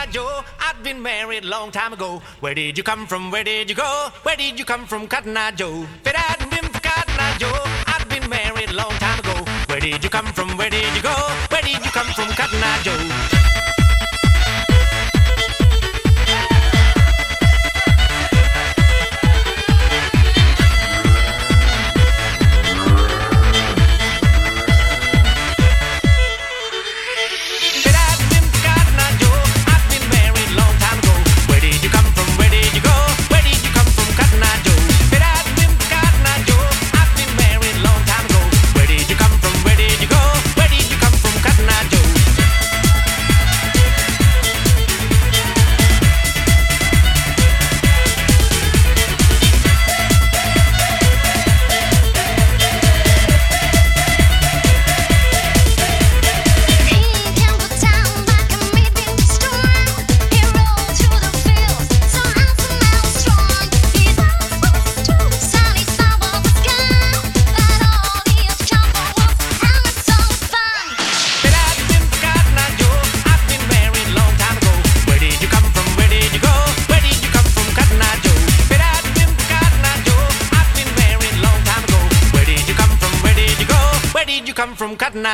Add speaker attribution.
Speaker 1: G.I. Joe. I'd been married long time ago. Where did you come from? Where did you go? Where did you come from, Cotton Eye Joe? If it hadn't been for Cotton Eye Joe, I'd been married long time ago. Where did you come from? Where did you go? Where did you come from? come from Cotton